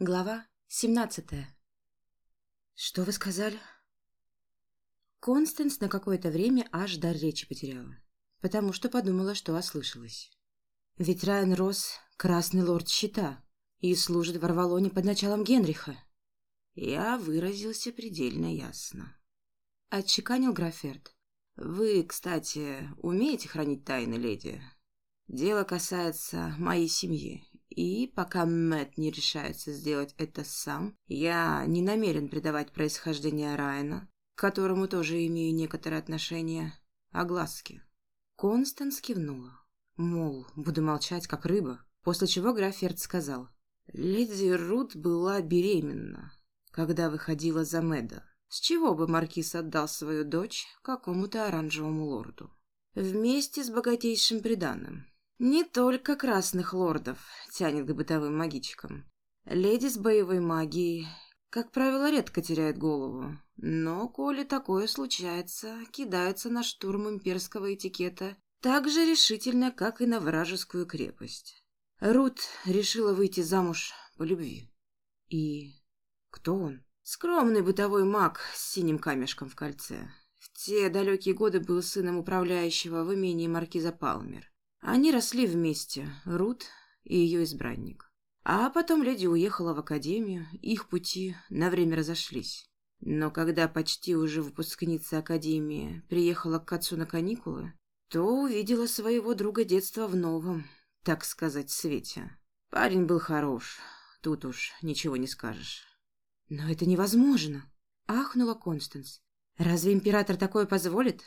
Глава 17 «Что вы сказали?» Констанс на какое-то время аж дар речи потеряла, потому что подумала, что ослышалась. Ведь Райан Росс — красный лорд щита и служит в Арвалоне под началом Генриха. Я выразился предельно ясно. Отчеканил Граферт. «Вы, кстати, умеете хранить тайны, леди? Дело касается моей семьи, и пока Мэтт не решается сделать это сам, я не намерен предавать происхождение Райана, к которому тоже имею некоторое отношение, огласке. Констанс кивнула. Мол, буду молчать, как рыба, после чего граф Ферд сказал. Леди Рут была беременна, когда выходила за Мэда. С чего бы маркиз отдал свою дочь какому-то оранжевому лорду? Вместе с богатейшим приданым. Не только красных лордов тянет к бытовым магичкам. Леди с боевой магией, как правило, редко теряют голову. Но, коли такое случается, кидаются на штурм имперского этикета так же решительно, как и на вражескую крепость. Рут решила выйти замуж по любви. И кто он? Скромный бытовой маг с синим камешком в кольце. В те далекие годы был сыном управляющего в имении маркиза Палмер. Они росли вместе, Рут и ее избранник. А потом леди уехала в академию, их пути на время разошлись. Но когда почти уже выпускница академии приехала к отцу на каникулы, то увидела своего друга детства в новом, так сказать, свете. Парень был хорош, тут уж ничего не скажешь. «Но это невозможно!» — ахнула Констанс. «Разве император такое позволит?»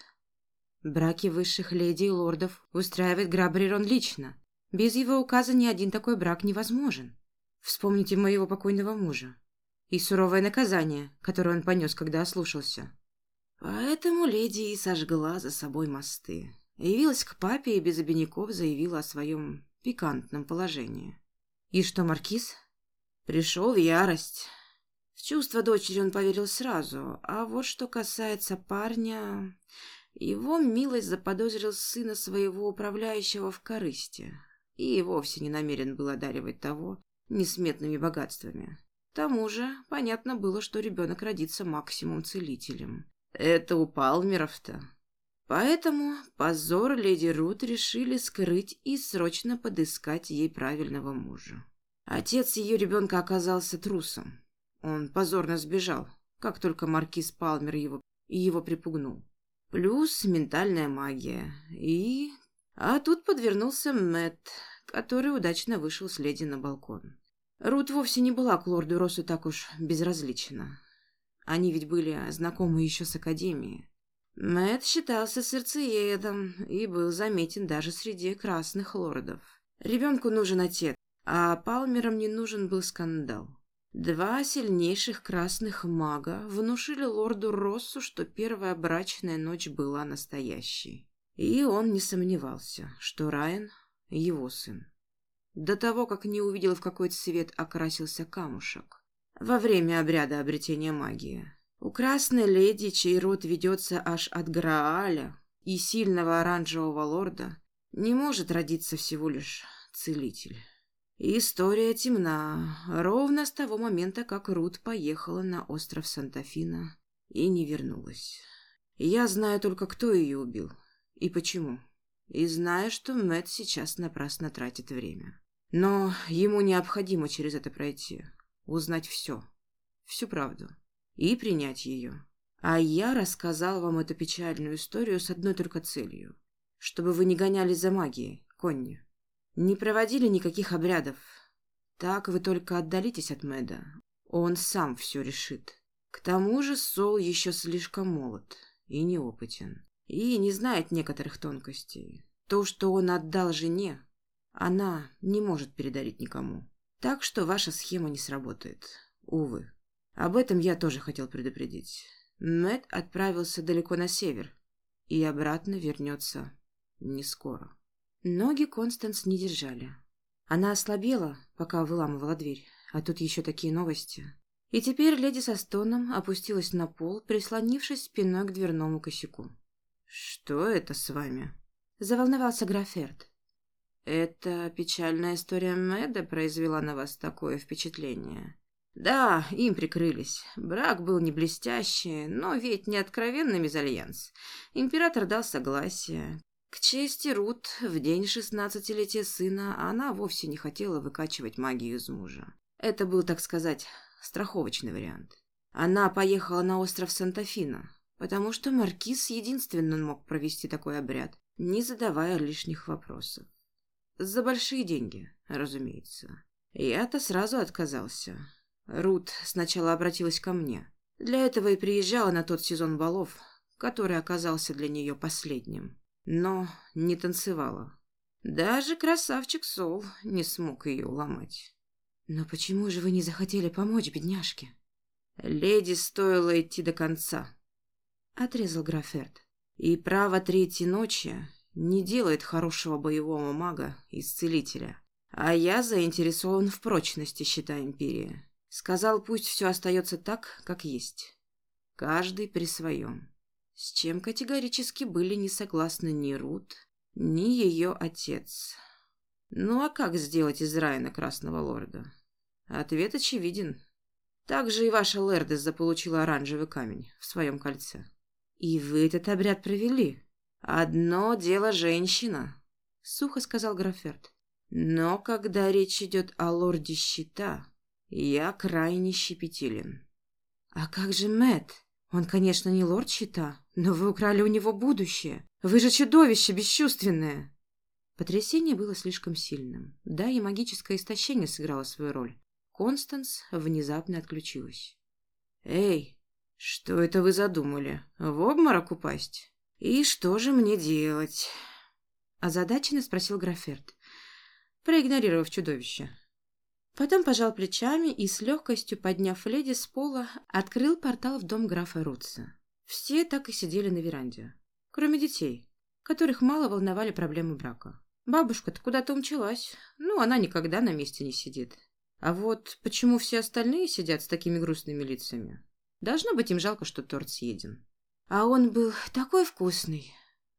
Браки высших леди и лордов устраивает Грабрирон лично. Без его указа ни один такой брак невозможен. Вспомните моего покойного мужа. И суровое наказание, которое он понес, когда ослушался. Поэтому леди и сожгла за собой мосты. Явилась к папе и без обиняков заявила о своем пикантном положении. И что, Маркиз? Пришел в ярость. В чувство дочери он поверил сразу, а вот что касается парня... Его милость заподозрил сына своего управляющего в корысти и вовсе не намерен был одаривать того несметными богатствами. К тому же, понятно было, что ребенок родится максимум целителем. Это у Палмеров-то. Поэтому позор леди Рут решили скрыть и срочно подыскать ей правильного мужа. Отец ее ребенка оказался трусом. Он позорно сбежал, как только маркиз Палмер его, его припугнул. Плюс ментальная магия. И... А тут подвернулся Мэтт, который удачно вышел с леди на балкон. Рут вовсе не была к лорду Росу так уж безразлична. Они ведь были знакомы еще с Академией. Мэтт считался сердцеедом и был заметен даже среди красных лордов. Ребенку нужен отец, а Палмерам не нужен был скандал. Два сильнейших красных мага внушили лорду Россу, что первая брачная ночь была настоящей. И он не сомневался, что Райан — его сын. До того, как не увидел, в какой цвет окрасился камушек. Во время обряда обретения магии. У красной леди, чей род ведется аж от Грааля и сильного оранжевого лорда, не может родиться всего лишь целитель. История темна, ровно с того момента, как Рут поехала на остров Санта-Фина и не вернулась. Я знаю только, кто ее убил и почему. И знаю, что Мэтт сейчас напрасно тратит время. Но ему необходимо через это пройти, узнать все, всю правду и принять ее. А я рассказал вам эту печальную историю с одной только целью, чтобы вы не гонялись за магией, Конни. Не проводили никаких обрядов. Так вы только отдалитесь от Мэда. Он сам все решит. К тому же Сол еще слишком молод и неопытен. И не знает некоторых тонкостей. То, что он отдал жене, она не может передарить никому. Так что ваша схема не сработает. Увы. Об этом я тоже хотел предупредить. Мэт отправился далеко на север и обратно вернется не скоро. Ноги Констанс не держали. Она ослабела, пока выламывала дверь, а тут еще такие новости. И теперь леди со стоном опустилась на пол, прислонившись спиной к дверному косяку. «Что это с вами?» — заволновался Граферт. «Эта печальная история Мэда произвела на вас такое впечатление?» «Да, им прикрылись. Брак был не блестящий, но ведь не откровенный мезальянс. Император дал согласие. К чести Рут, в день шестнадцатилетия сына она вовсе не хотела выкачивать магию из мужа. Это был, так сказать, страховочный вариант. Она поехала на остров Санта-Фина, потому что Маркиз единственно мог провести такой обряд, не задавая лишних вопросов. За большие деньги, разумеется. Я-то сразу отказался. Рут сначала обратилась ко мне. Для этого и приезжала на тот сезон балов, который оказался для нее последним. Но не танцевала. Даже красавчик Сол не смог ее уломать. «Но почему же вы не захотели помочь бедняжке?» «Леди стоило идти до конца», — отрезал Граферт. «И право третьей ночи не делает хорошего боевого мага исцелителя. А я заинтересован в прочности щита Империи. Сказал, пусть все остается так, как есть. Каждый при своем. С чем категорически были не согласны ни Рут, ни ее отец. Ну а как сделать из Райана Красного Лорда? Ответ очевиден. Также и ваша Лердес заполучила оранжевый камень в своем кольце. И вы этот обряд провели? «Одно дело женщина», — сухо сказал Граферт. «Но когда речь идет о лорде щита, я крайне щепетилен». «А как же Мэт? Он, конечно, не лорд щита, но вы украли у него будущее. Вы же чудовище бесчувственное!» Потрясение было слишком сильным. Да, и магическое истощение сыграло свою роль. Констанс внезапно отключилась. «Эй, что это вы задумали? В обморок упасть?» «И что же мне делать?» Озадаченно спросил Граферт, проигнорировав чудовище. Потом пожал плечами и, с легкостью подняв леди с пола, открыл портал в дом графа Рутса. Все так и сидели на веранде, кроме детей, которых мало волновали проблемы брака. Бабушка-то куда-то умчалась, ну, она никогда на месте не сидит. А вот почему все остальные сидят с такими грустными лицами? Должно быть им жалко, что торт съеден. А он был такой вкусный.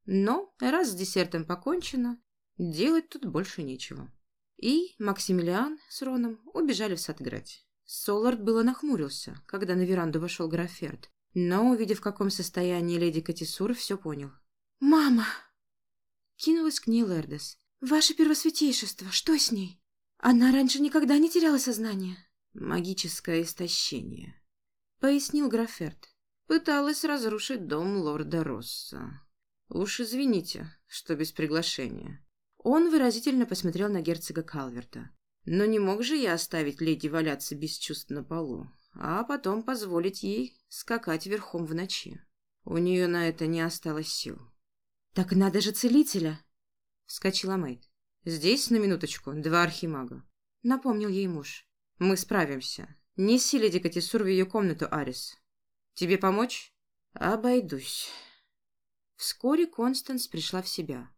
Но раз с десертом покончено, делать тут больше нечего. И Максимилиан с Роном убежали в сад играть. Солард было нахмурился, когда на веранду вошел Граферт, но, увидев, в каком состоянии леди Катисур, все понял. «Мама!» Кинулась к ней Лердес. «Ваше первосвятейшество, что с ней? Она раньше никогда не теряла сознание». «Магическое истощение», — пояснил Граферт. Пыталась разрушить дом лорда Росса. Уж извините, что без приглашения. Он выразительно посмотрел на герцога Калверта. Но не мог же я оставить леди валяться без чувств на полу, а потом позволить ей скакать верхом в ночи. У нее на это не осталось сил. «Так надо же целителя!» — вскочила Мэйд. «Здесь, на минуточку, два архимага», — напомнил ей муж. «Мы справимся. Неси леди Катисур в ее комнату, Арис. Тебе помочь? Обойдусь. Вскоре Констанс пришла в себя.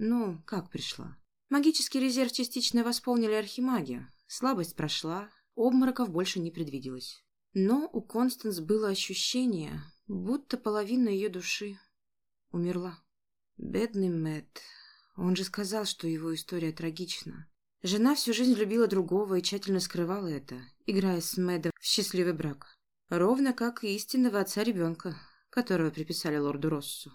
Ну, как пришла? Магический резерв частично восполнили архимаги. Слабость прошла, обмороков больше не предвиделось. Но у Констанс было ощущение, будто половина ее души умерла. Бедный Мэтт. Он же сказал, что его история трагична. Жена всю жизнь любила другого и тщательно скрывала это, играя с Мэдом в счастливый брак. Ровно как и истинного отца ребенка, которого приписали лорду Россу.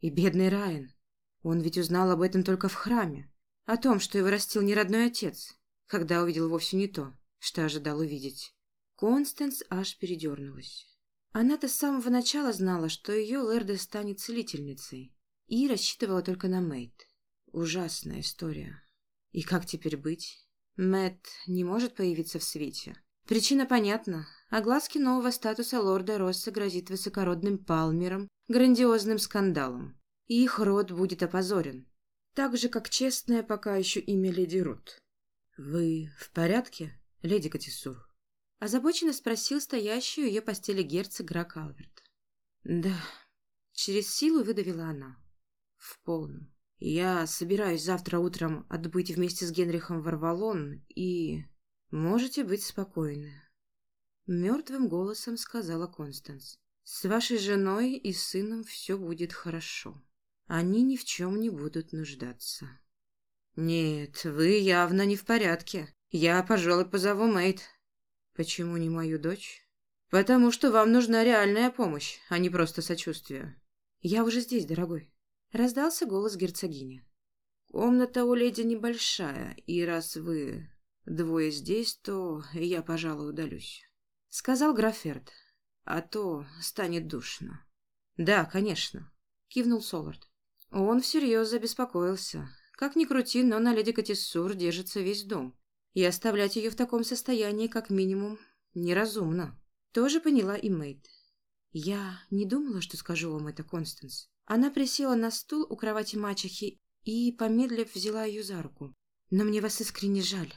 И бедный Райан. Он ведь узнал об этом только в храме. О том, что его растил не родной отец, когда увидел вовсе не то, что ожидал увидеть. Констанс аж передернулась. Она-то с самого начала знала, что ее Лерда станет целительницей, и рассчитывала только на Мэйд. Ужасная история. И как теперь быть? Мэт не может появиться в свете. Причина понятна. Огласке нового статуса лорда Росса грозит высокородным Палмером грандиозным скандалом. И их род будет опозорен. Так же, как честное пока еще имя леди Рут. «Вы в порядке, леди Катисур?» Озабоченно спросил стоящий у ее постели герцог Грак Алверт. «Да», — через силу выдавила она. «В полном. Я собираюсь завтра утром отбыть вместе с Генрихом в Арвалон и...» «Можете быть спокойны», — мертвым голосом сказала Констанс. «С вашей женой и сыном все будет хорошо. Они ни в чем не будут нуждаться». Нет, вы явно не в порядке. Я, пожалуй, позову Мэйд. Почему не мою дочь? Потому что вам нужна реальная помощь, а не просто сочувствие. Я уже здесь, дорогой. Раздался голос герцогини. Комната у леди небольшая, и раз вы двое здесь, то я, пожалуй, удалюсь. Сказал Граферт. А то станет душно. Да, конечно, кивнул Солард. Он всерьез забеспокоился. Как ни крути, но на леди Катиссур держится весь дом. И оставлять ее в таком состоянии, как минимум, неразумно. Тоже поняла и Мэйд. Я не думала, что скажу вам это, Констанс. Она присела на стул у кровати мачехи и, помедлив, взяла ее за руку. Но мне вас искренне жаль.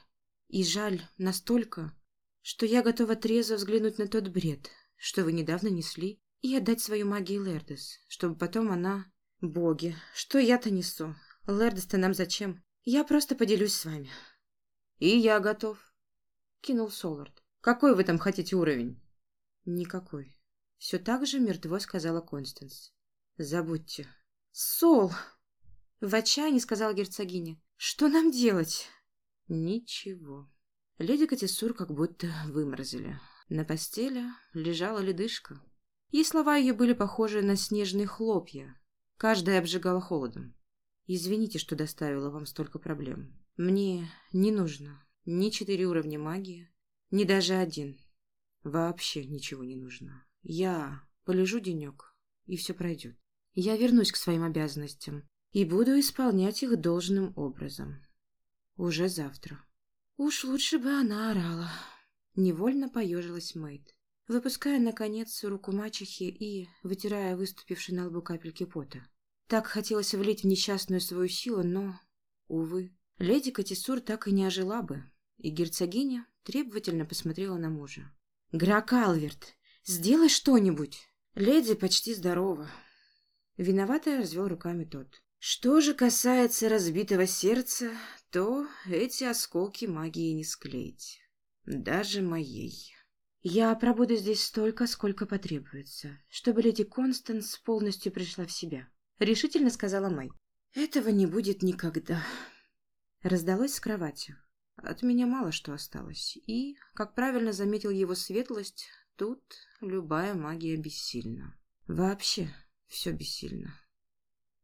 И жаль настолько, что я готова трезво взглянуть на тот бред, что вы недавно несли, и отдать свою магию Лердес, чтобы потом она... Боги, что я-то несу? Лердес-то нам зачем? Я просто поделюсь с вами. И я готов, кинул Солард. Какой вы там хотите уровень? Никакой. Все так же мертво сказала Констанс. Забудьте. Сол! В отчаянии сказала герцогиня. Что нам делать? Ничего. Леди Катисур как будто выморозили. На постели лежала ледышка. И слова ее были похожи на снежные хлопья. Каждая обжигала холодом. Извините, что доставила вам столько проблем. Мне не нужно ни четыре уровня магии, ни даже один. Вообще ничего не нужно. Я полежу денек, и все пройдет. Я вернусь к своим обязанностям и буду исполнять их должным образом. Уже завтра. Уж лучше бы она орала. Невольно поежилась Мэйд, выпуская, наконец, руку мачехи и вытирая выступившие на лбу капельки пота. Так хотелось влить в несчастную свою силу, но, увы, леди Катисур так и не ожила бы, и герцогиня требовательно посмотрела на мужа. «Грак Алверт, сделай что-нибудь!» Леди почти здорова. Виновато развел руками тот. Что же касается разбитого сердца, то эти осколки магии не склеить. Даже моей. Я пробуду здесь столько, сколько потребуется, чтобы леди Констанс полностью пришла в себя. Решительно сказала Мэй. Этого не будет никогда. Раздалось с кровати. От меня мало что осталось. И, как правильно заметил его светлость, тут любая магия бессильна. Вообще все бессильно.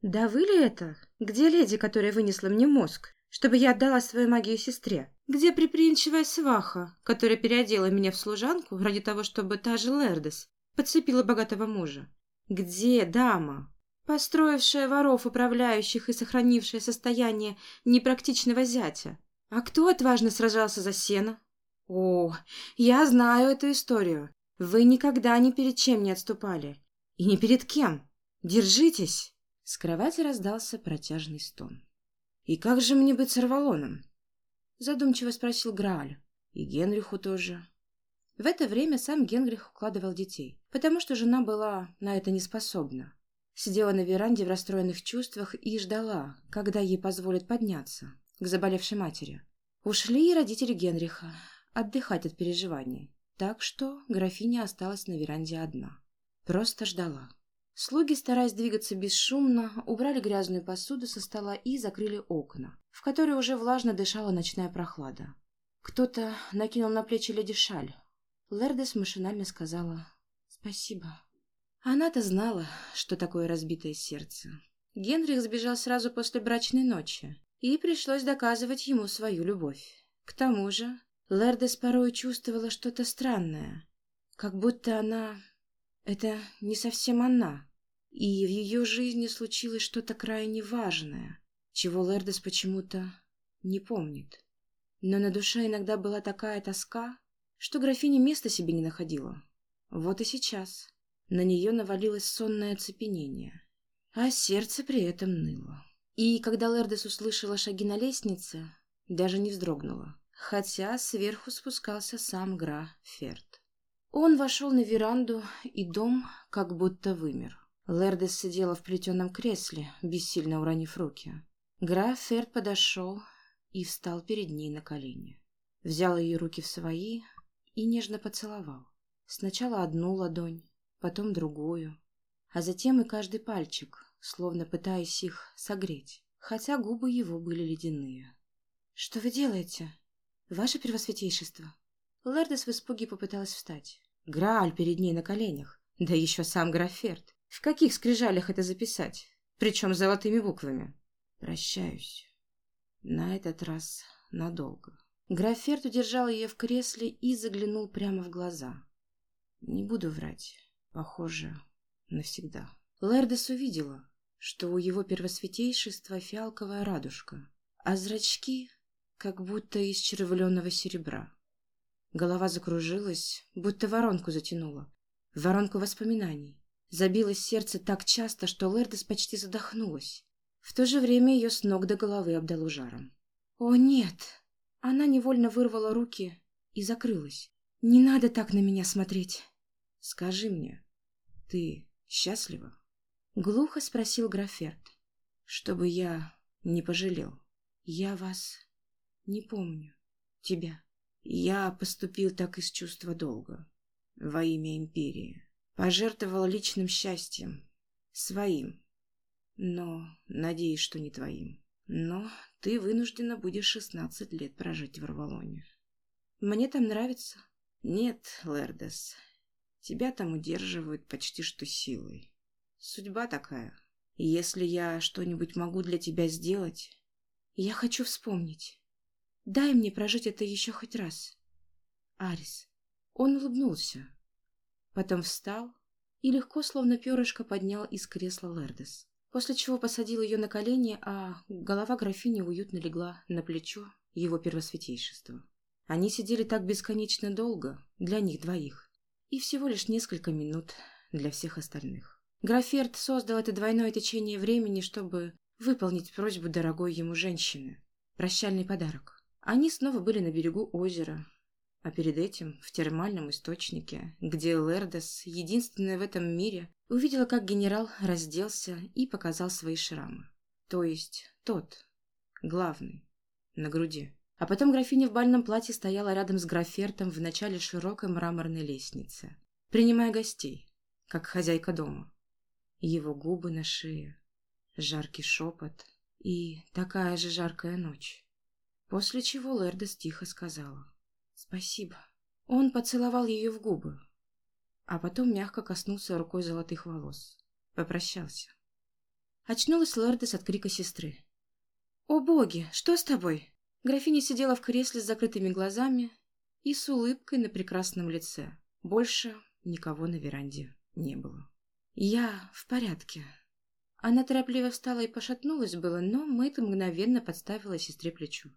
«Да вы ли это? Где леди, которая вынесла мне мозг? Чтобы я отдала свою магию сестре? Где приприимчивая сваха, которая переодела меня в служанку ради того, чтобы та же Лердес подцепила богатого мужа? Где дама, построившая воров, управляющих и сохранившая состояние непрактичного зятя? А кто отважно сражался за сено? О, я знаю эту историю. Вы никогда ни перед чем не отступали. И ни перед кем. Держитесь!» С кровати раздался протяжный стон. «И как же мне быть с Арвалоном?» Задумчиво спросил Грааль. «И Генриху тоже». В это время сам Генрих укладывал детей, потому что жена была на это не способна. Сидела на веранде в расстроенных чувствах и ждала, когда ей позволят подняться к заболевшей матери. Ушли и родители Генриха отдыхать от переживаний, так что графиня осталась на веранде одна. Просто ждала. Слуги, стараясь двигаться бесшумно, убрали грязную посуду со стола и закрыли окна, в которые уже влажно дышала ночная прохлада. Кто-то накинул на плечи леди шаль. Лердес машинально сказала «Спасибо». Она-то знала, что такое разбитое сердце. Генрих сбежал сразу после брачной ночи, и пришлось доказывать ему свою любовь. К тому же Лердес порой чувствовала что-то странное, как будто она это не совсем она. И в ее жизни случилось что-то крайне важное, чего Лердес почему-то не помнит. Но на душе иногда была такая тоска, что графиня места себе не находила. Вот и сейчас на нее навалилось сонное оцепенение, а сердце при этом ныло. И когда Лердес услышала шаги на лестнице, даже не вздрогнула, хотя сверху спускался сам Гра Ферд. Он вошел на веранду, и дом как будто вымер. Лердес сидела в плетеном кресле, бессильно уронив руки. Граф Ферд подошел и встал перед ней на колени. Взял ее руки в свои и нежно поцеловал. Сначала одну ладонь, потом другую, а затем и каждый пальчик, словно пытаясь их согреть. хотя губы его были ледяные. «Что вы делаете? Ваше превосвятейшество!» Лердес в испуге попыталась встать. Грааль перед ней на коленях, да еще сам Граферт. В каких скрижалях это записать? Причем золотыми буквами. «Прощаюсь. На этот раз надолго». Граферт удержал ее в кресле и заглянул прямо в глаза. «Не буду врать. Похоже, навсегда». Лердес увидела, что у его первосвятейшества фиалковая радужка, а зрачки как будто из червленого серебра. Голова закружилась, будто воронку затянула. Воронку воспоминаний. Забилось сердце так часто, что Лердес почти задохнулась. В то же время ее с ног до головы обдало жаром. «О, нет!» Она невольно вырвала руки и закрылась. «Не надо так на меня смотреть!» «Скажи мне, ты счастлива?» Глухо спросил Граферт. «Чтобы я не пожалел. Я вас не помню. Тебя». Я поступил так из чувства долга. Во имя империи. Пожертвовал личным счастьем. Своим. Но надеюсь, что не твоим. Но ты вынуждена будешь шестнадцать лет прожить в Арвалоне. Мне там нравится. Нет, Лердес. Тебя там удерживают почти что силой. Судьба такая. Если я что-нибудь могу для тебя сделать... Я хочу вспомнить. Дай мне прожить это еще хоть раз. Арис. Он улыбнулся. Потом встал и легко, словно перышко, поднял из кресла Лердес. После чего посадил ее на колени, а голова графини уютно легла на плечо его первосвятейшества. Они сидели так бесконечно долго, для них двоих, и всего лишь несколько минут для всех остальных. Граферт создал это двойное течение времени, чтобы выполнить просьбу дорогой ему женщины. Прощальный подарок. Они снова были на берегу озера, а перед этим в термальном источнике, где Лердес, единственная в этом мире, увидела, как генерал разделся и показал свои шрамы. То есть тот, главный, на груди. А потом графиня в бальном платье стояла рядом с графертом в начале широкой мраморной лестницы, принимая гостей, как хозяйка дома. Его губы на шее, жаркий шепот и такая же жаркая ночь. После чего Лердес тихо сказала «Спасибо». Он поцеловал ее в губы, а потом мягко коснулся рукой золотых волос. Попрощался. Очнулась Лердес от крика сестры. «О боги, что с тобой?» Графиня сидела в кресле с закрытыми глазами и с улыбкой на прекрасном лице. Больше никого на веранде не было. «Я в порядке». Она торопливо встала и пошатнулась было, но Мэйд мгновенно подставила сестре плечо.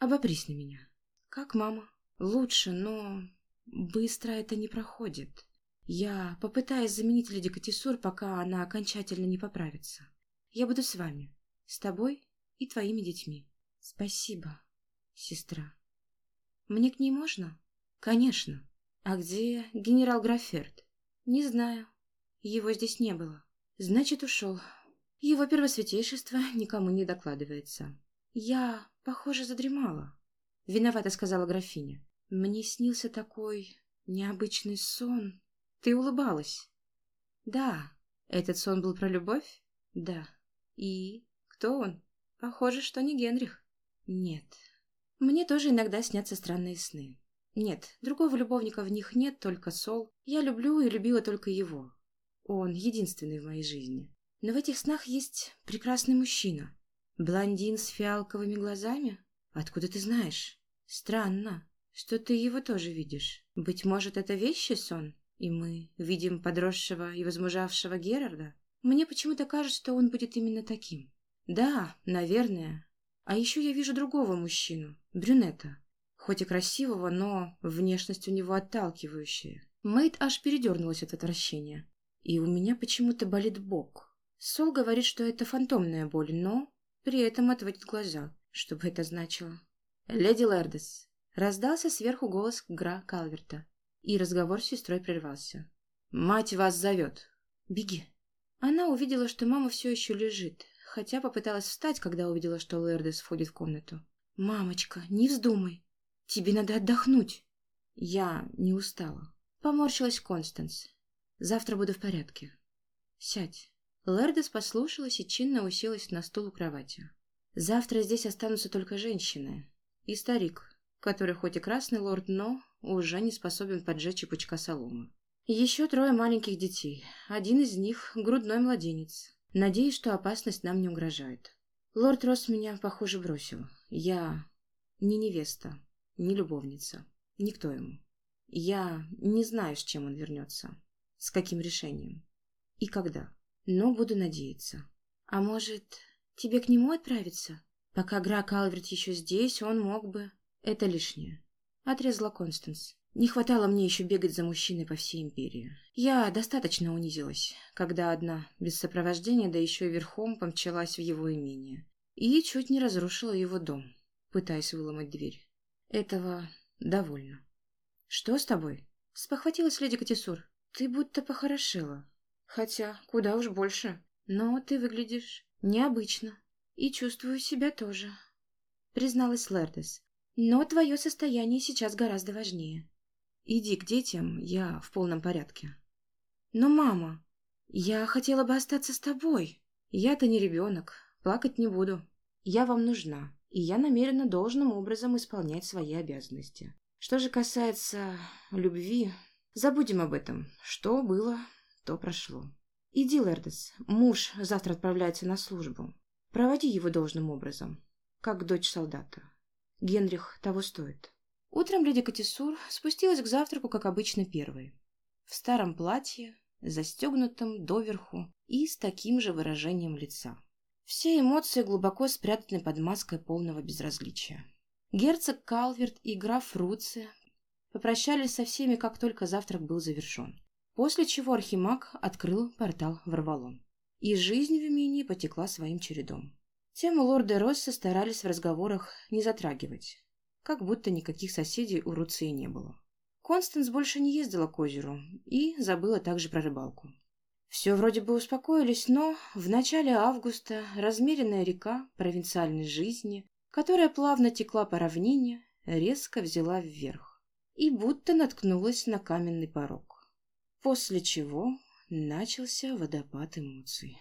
Обопрись на меня. Как мама? Лучше, но быстро это не проходит. Я попытаюсь заменить леди Катисур, пока она окончательно не поправится. Я буду с вами, с тобой и твоими детьми. Спасибо, сестра. Мне к ней можно? Конечно. А где генерал Граферт? Не знаю. Его здесь не было. Значит, ушел. Его первосвятейшество никому не докладывается. Я Похоже, задремала. Виновата, сказала графиня. Мне снился такой необычный сон. Ты улыбалась. Да. Этот сон был про любовь? Да. И кто он? Похоже, что не Генрих. Нет. Мне тоже иногда снятся странные сны. Нет, другого любовника в них нет, только Сол. Я люблю и любила только его. Он единственный в моей жизни. Но в этих снах есть прекрасный мужчина. Блондин с фиалковыми глазами? Откуда ты знаешь? Странно, что ты его тоже видишь. Быть может, это вещий сон, и мы видим подросшего и возмужавшего Герарда? Мне почему-то кажется, что он будет именно таким. Да, наверное. А еще я вижу другого мужчину, брюнета. Хоть и красивого, но внешность у него отталкивающая. Мэйд аж передернулась от отвращения. И у меня почему-то болит бок. Сол говорит, что это фантомная боль, но при этом отводит глаза. Что бы это значило? «Леди Лердес!» Раздался сверху голос Гра Калверта, и разговор с сестрой прервался. «Мать вас зовет!» «Беги!» Она увидела, что мама все еще лежит, хотя попыталась встать, когда увидела, что Лердес входит в комнату. «Мамочка, не вздумай! Тебе надо отдохнуть!» «Я не устала». Поморщилась Констанс. «Завтра буду в порядке. Сядь». Лердес послушалась и чинно уселась на стул у кровати. Завтра здесь останутся только женщины и старик, который хоть и красный лорд, но уже не способен поджечь и пучка соломы. Еще трое маленьких детей. Один из них — грудной младенец. Надеюсь, что опасность нам не угрожает. Лорд Росс меня, похоже, бросил. Я не невеста, не любовница. Никто ему. Я не знаю, с чем он вернется. С каким решением. И когда. Но буду надеяться. А может, тебе к нему отправиться? Пока Гра Калверт еще здесь, он мог бы... Это лишнее. Отрезала Констанс. Не хватало мне еще бегать за мужчиной по всей империи. Я достаточно унизилась, когда одна, без сопровождения, да еще и верхом, помчалась в его имение. И чуть не разрушила его дом, пытаясь выломать дверь. Этого довольно. «Что с тобой?» — спохватилась леди Катисур. «Ты будто похорошела. Хотя, куда уж больше. Но ты выглядишь необычно. И чувствую себя тоже», — призналась Лердес. «Но твое состояние сейчас гораздо важнее. Иди к детям, я в полном порядке. Но, мама, я хотела бы остаться с тобой. Я-то не ребенок, плакать не буду. Я вам нужна, и я намерена должным образом исполнять свои обязанности. Что же касается любви, забудем об этом. Что было, то прошло. Иди, Лердес, муж завтра отправляется на службу. Проводи его должным образом, как дочь солдата. Генрих того стоит. Утром леди Катисур спустилась к завтраку, как обычно, первой. В старом платье, застегнутом доверху и с таким же выражением лица. Все эмоции глубоко спрятаны под маской полного безразличия. Герцог Калверт и граф Руци попрощались со всеми, как только завтрак был завершен. После чего Архимаг открыл портал в Рвалон. И жизнь в имении потекла своим чередом. Тему лорда Росса старались в разговорах не затрагивать, как будто никаких соседей у Руции не было. Констанс больше не ездила к озеру и забыла также про рыбалку. Все вроде бы успокоились, но в начале августа размеренная река провинциальной жизни, которая плавно текла по равнине, резко взяла вверх и будто наткнулась на каменный порог. После чего начался водопад эмоций.